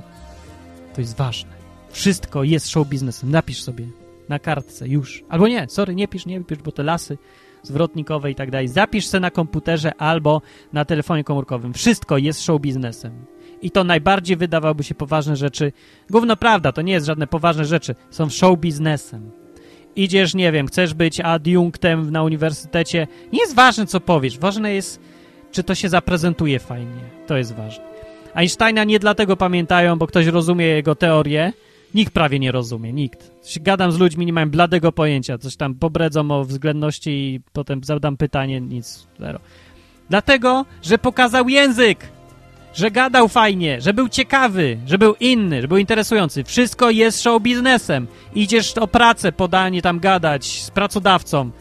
To jest ważne. Wszystko jest show biznesem. Napisz sobie na kartce już. Albo nie, sorry, nie pisz, nie pisz, bo to lasy zwrotnikowe i tak dalej. Zapisz se na komputerze albo na telefonie komórkowym. Wszystko jest show biznesem. I to najbardziej wydawałoby się poważne rzeczy. Gówno prawda, to nie jest żadne poważne rzeczy. Są show biznesem. Idziesz, nie wiem, chcesz być adiunktem na uniwersytecie. Nie jest ważne, co powiesz. Ważne jest, czy to się zaprezentuje fajnie. To jest ważne. Einsteina nie dlatego pamiętają, bo ktoś rozumie jego teorię, Nikt prawie nie rozumie, nikt. Gadam z ludźmi, nie mają bladego pojęcia, coś tam pobredzą o względności i potem zadam pytanie, nic, zero. Dlatego, że pokazał język, że gadał fajnie, że był ciekawy, że był inny, że był interesujący. Wszystko jest show biznesem. Idziesz o pracę, podanie tam gadać z pracodawcą.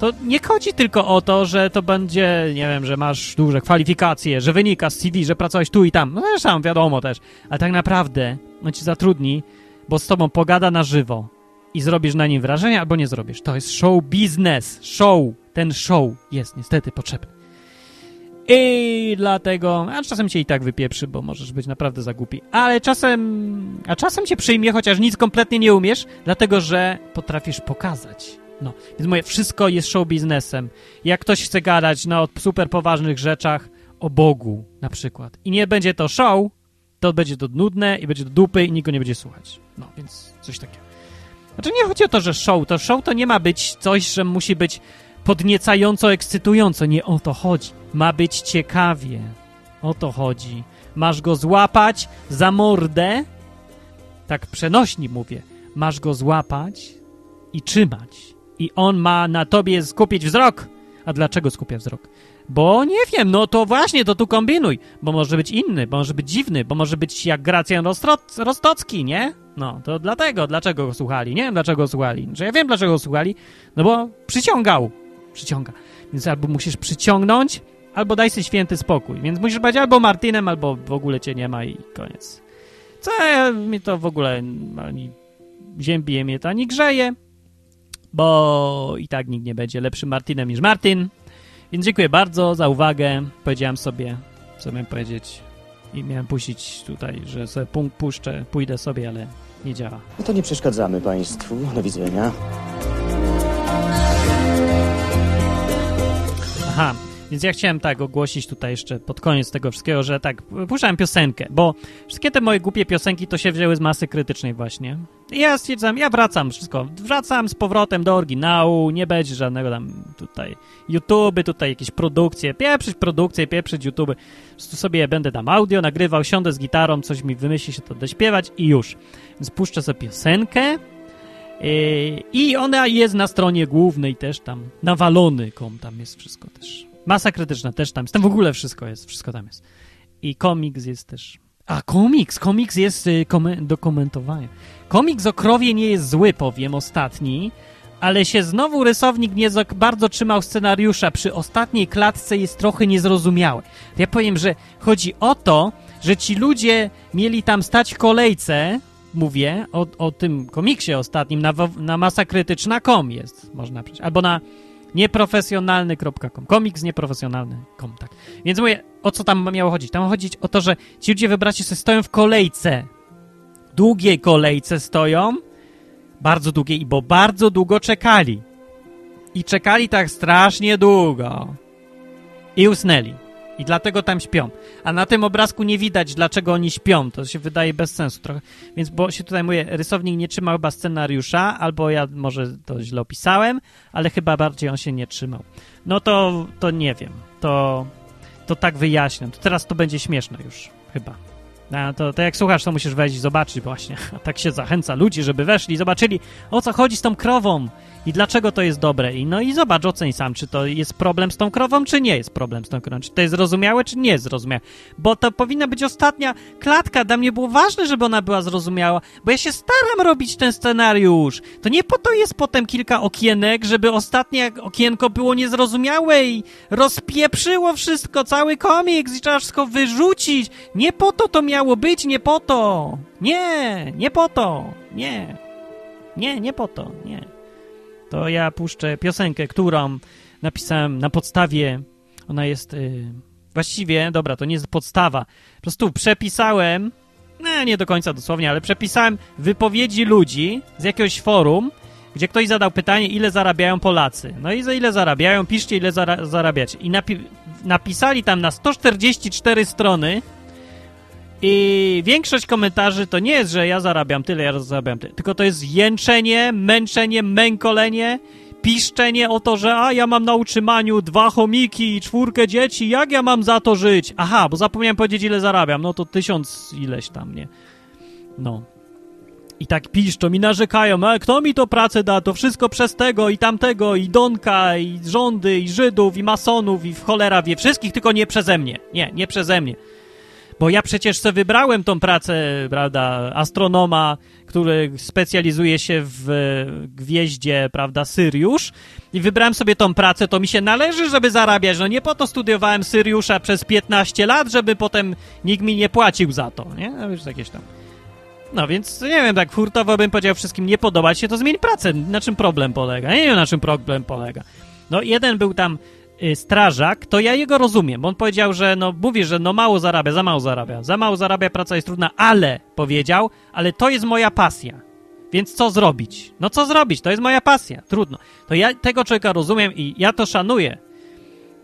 To nie chodzi tylko o to, że to będzie, nie wiem, że masz duże kwalifikacje, że wynika z CV, że pracowałeś tu i tam. No zresztą wiadomo też. Ale tak naprawdę on ci zatrudni, bo z tobą pogada na żywo i zrobisz na nim wrażenie, albo nie zrobisz. To jest show biznes. Show. Ten show jest niestety potrzebny. I dlatego, a czasem cię i tak wypieprzy, bo możesz być naprawdę za głupi. Ale czasem, a czasem cię przyjmie, chociaż nic kompletnie nie umiesz, dlatego że potrafisz pokazać. No, więc mówię, wszystko jest show biznesem. Jak ktoś chce gadać no, o super poważnych rzeczach, o Bogu na przykład, i nie będzie to show, to będzie to nudne i będzie to dupy i nikt go nie będzie słuchać. No, więc coś takiego. Znaczy nie chodzi o to, że show, to show to nie ma być coś, że musi być podniecająco, ekscytująco. Nie o to chodzi. Ma być ciekawie. O to chodzi. Masz go złapać za mordę, tak przenośni mówię, masz go złapać i trzymać. I on ma na tobie skupić wzrok. A dlaczego skupia wzrok? Bo nie wiem, no to właśnie, to tu kombinuj. Bo może być inny, bo może być dziwny, bo może być jak Gracjan Rostocki, nie? No, to dlatego, dlaczego go słuchali. Nie wiem, dlaczego go słuchali. Że ja wiem, dlaczego go słuchali. No bo przyciągał. Przyciąga. Więc albo musisz przyciągnąć, albo daj sobie święty spokój. Więc musisz być albo Martinem, albo w ogóle cię nie ma i koniec. Co ja, mi to w ogóle ani ziębije mnie to, ani grzeje, bo i tak nikt nie będzie lepszym Martinem niż Martin. Więc dziękuję bardzo za uwagę. Powiedziałem sobie, co miałem powiedzieć i miałem puścić tutaj, że sobie punkt puszczę, pójdę sobie, ale nie działa. No to nie przeszkadzamy Państwu. Do widzenia. Aha, więc ja chciałem tak ogłosić tutaj jeszcze pod koniec tego wszystkiego, że tak, puszczałem piosenkę, bo wszystkie te moje głupie piosenki to się wzięły z masy krytycznej właśnie. I ja stwierdzam, ja wracam wszystko, wracam z powrotem do oryginału, nie będzie żadnego tam tutaj YouTube, tutaj jakieś produkcje, pieprzyć produkcje, pieprzyć YouTube. Prostu sobie będę tam audio nagrywał, siądę z gitarą, coś mi wymyśli się to dośpiewać i już. Więc puszczę sobie piosenkę, Yy, I ona jest na stronie głównej też tam, nawalony.com, tam jest wszystko też. Masa krytyczna też tam jest, tam w ogóle wszystko jest, wszystko tam jest. I komiks jest też. A, komiks, komiks jest y, do komentowania. Komiks o krowie nie jest zły, powiem, ostatni, ale się znowu rysownik nie bardzo trzymał scenariusza. Przy ostatniej klatce jest trochę niezrozumiałe. Ja powiem, że chodzi o to, że ci ludzie mieli tam stać w kolejce, mówię o, o tym komiksie ostatnim, na, na masakrytyczna.com jest, można przejść, albo na nieprofesjonalny.com, komiks nieprofesjonalny.com, tak. Więc mówię, o co tam miało chodzić? Tam chodzić o to, że ci ludzie wybraci sobie stoją w kolejce, długiej kolejce stoją, bardzo długiej, bo bardzo długo czekali. I czekali tak strasznie długo. I usnęli. I dlatego tam śpią. A na tym obrazku nie widać, dlaczego oni śpią. To się wydaje bez sensu trochę. Więc, bo się tutaj mówię, rysownik nie trzymał chyba scenariusza, albo ja może to źle opisałem, ale chyba bardziej on się nie trzymał. No to, to nie wiem. To, to tak wyjaśniam. To teraz to będzie śmieszne już, chyba. A to, to jak słuchasz, to musisz wejść i zobaczyć właśnie. A tak się zachęca ludzi, żeby weszli i zobaczyli, o co chodzi z tą krową i dlaczego to jest dobre. I no i zobacz, oceń sam, czy to jest problem z tą krową, czy nie jest problem z tą krową. Czy to jest zrozumiałe, czy nie jest zrozumiałe. Bo to powinna być ostatnia klatka. Dla mnie było ważne, żeby ona była zrozumiała, bo ja się staram robić ten scenariusz. To nie po to jest potem kilka okienek, żeby ostatnie okienko było niezrozumiałe i rozpieprzyło wszystko, cały komiks i trzeba wszystko wyrzucić. Nie po to to miało być, nie po to. Nie, nie po to. Nie. Nie, nie po to, nie. To ja puszczę piosenkę, którą napisałem na podstawie. Ona jest y, właściwie, dobra, to nie jest podstawa. Po prostu przepisałem, no nie do końca dosłownie, ale przepisałem wypowiedzi ludzi z jakiegoś forum, gdzie ktoś zadał pytanie, ile zarabiają Polacy. No i za ile zarabiają, piszcie, ile zara zarabiacie. I napi napisali tam na 144 strony i większość komentarzy to nie jest, że ja zarabiam tyle, ja zarabiam tyle, tylko to jest jęczenie, męczenie, mękolenie, piszczenie o to, że a ja mam na utrzymaniu dwa chomiki i czwórkę dzieci, jak ja mam za to żyć? Aha, bo zapomniałem powiedzieć ile zarabiam, no to tysiąc ileś tam, nie? No. I tak piszczą i narzekają, a kto mi to pracę da, to wszystko przez tego i tamtego, i Donka, i rządy, i Żydów, i masonów, i w cholera wie wszystkich, tylko nie przeze mnie. Nie, nie przeze mnie. Bo ja przecież sobie wybrałem tą pracę, prawda, astronoma, który specjalizuje się w gwieździe, prawda, Syriusz i wybrałem sobie tą pracę, to mi się należy, żeby zarabiać. No nie po to studiowałem Syriusza przez 15 lat, żeby potem nikt mi nie płacił za to, nie? No już jakieś tam. No więc nie wiem, tak hurtowo bym powiedział wszystkim, nie podobać się, to zmień pracę. Na czym problem polega? Nie wiem, na czym problem polega. No jeden był tam strażak, to ja jego rozumiem, bo on powiedział, że no mówi, że no mało zarabia, za mało zarabia, za mało zarabia, praca jest trudna, ale powiedział, ale to jest moja pasja. Więc co zrobić? No co zrobić? To jest moja pasja. Trudno. To ja tego człowieka rozumiem i ja to szanuję.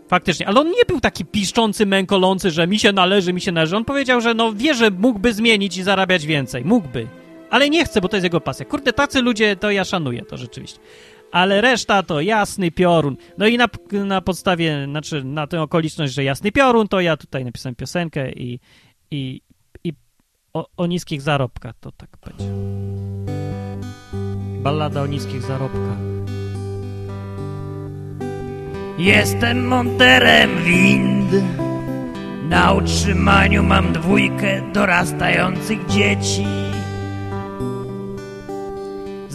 Faktycznie, ale on nie był taki piszczący, mękolący, że mi się należy, mi się należy. On powiedział, że no wie, że mógłby zmienić i zarabiać więcej. Mógłby. Ale nie chce, bo to jest jego pasja. Kurde, tacy ludzie, to ja szanuję, to rzeczywiście. Ale reszta to jasny piorun. No i na, na podstawie, znaczy na tę okoliczność, że jasny piorun, to ja tutaj napisałem piosenkę i, i, i o, o niskich zarobkach to tak będzie. Ballada o niskich zarobkach. Jestem monterem wind. Na utrzymaniu mam dwójkę dorastających dzieci.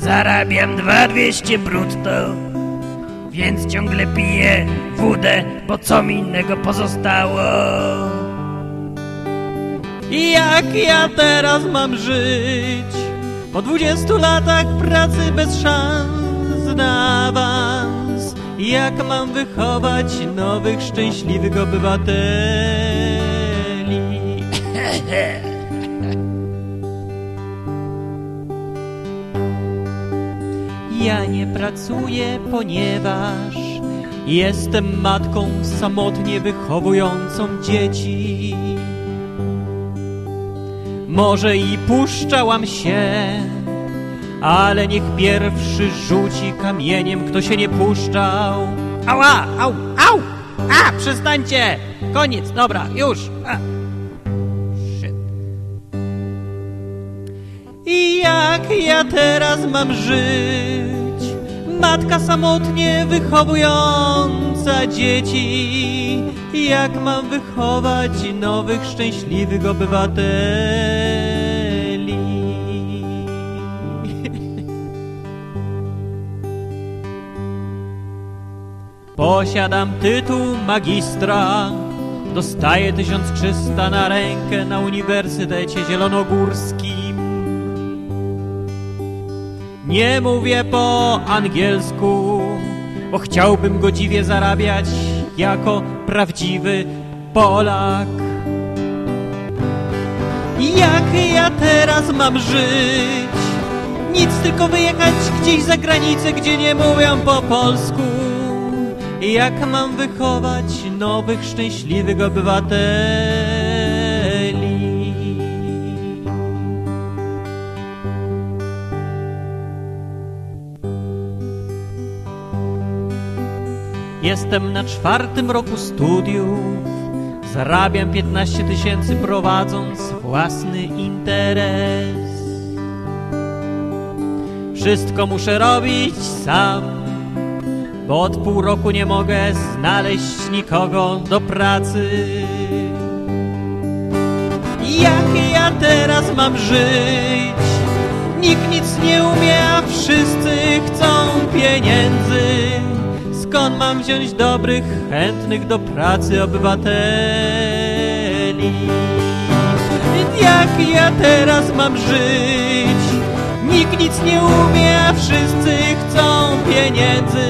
Zarabiam 2200 brutto, więc ciągle piję wódę, bo co mi innego pozostało? I jak ja teraz mam żyć? Po 20 latach pracy bez szans na awans. Jak mam wychować nowych, szczęśliwych obywateli? Ja nie pracuję, ponieważ jestem matką samotnie wychowującą dzieci. Może i puszczałam się, ale niech pierwszy rzuci kamieniem, kto się nie puszczał. Ała, au, au! A, przestańcie! Koniec, dobra, już! A. Shit. I jak ja teraz mam żyć? Matka samotnie wychowująca dzieci. Jak mam wychować nowych, szczęśliwych obywateli? Posiadam tytuł magistra. Dostaję 1300 na rękę na Uniwersytecie Zielonogórskim. Nie mówię po angielsku, bo chciałbym godziwie zarabiać jako prawdziwy Polak. Jak ja teraz mam żyć? Nic, tylko wyjechać gdzieś za granicę, gdzie nie mówią po polsku. Jak mam wychować nowych, szczęśliwych obywateli? Jestem na czwartym roku studiów. Zarabiam 15 tysięcy prowadząc własny interes. Wszystko muszę robić sam, bo od pół roku nie mogę znaleźć nikogo do pracy. Jak ja teraz mam żyć? Nikt nic nie umie, a wszyscy chcą pieniędzy. Skąd mam wziąć dobrych, chętnych do pracy obywateli? Jak ja teraz mam żyć? Nikt nic nie umie, a wszyscy chcą pieniędzy.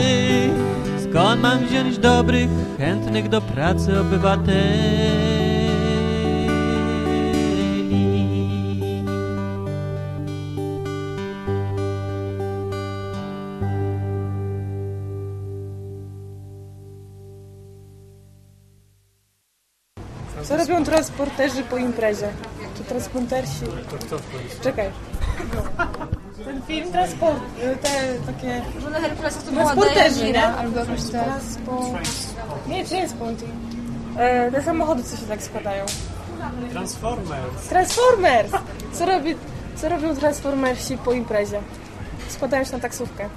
Skąd mam wziąć dobrych, chętnych do pracy obywateli? Transporterzy po imprezie? Czy transportersi? Czekaj. Ten film transport, te takie... Na Herkulesach to Transporterzy, nie? Albo jakoś. Transport... Nie, transporting. E, te samochody, co się tak składają. Transformers. Transformers! Co robi Co robią transformersi po imprezie? Składają się na taksówkę.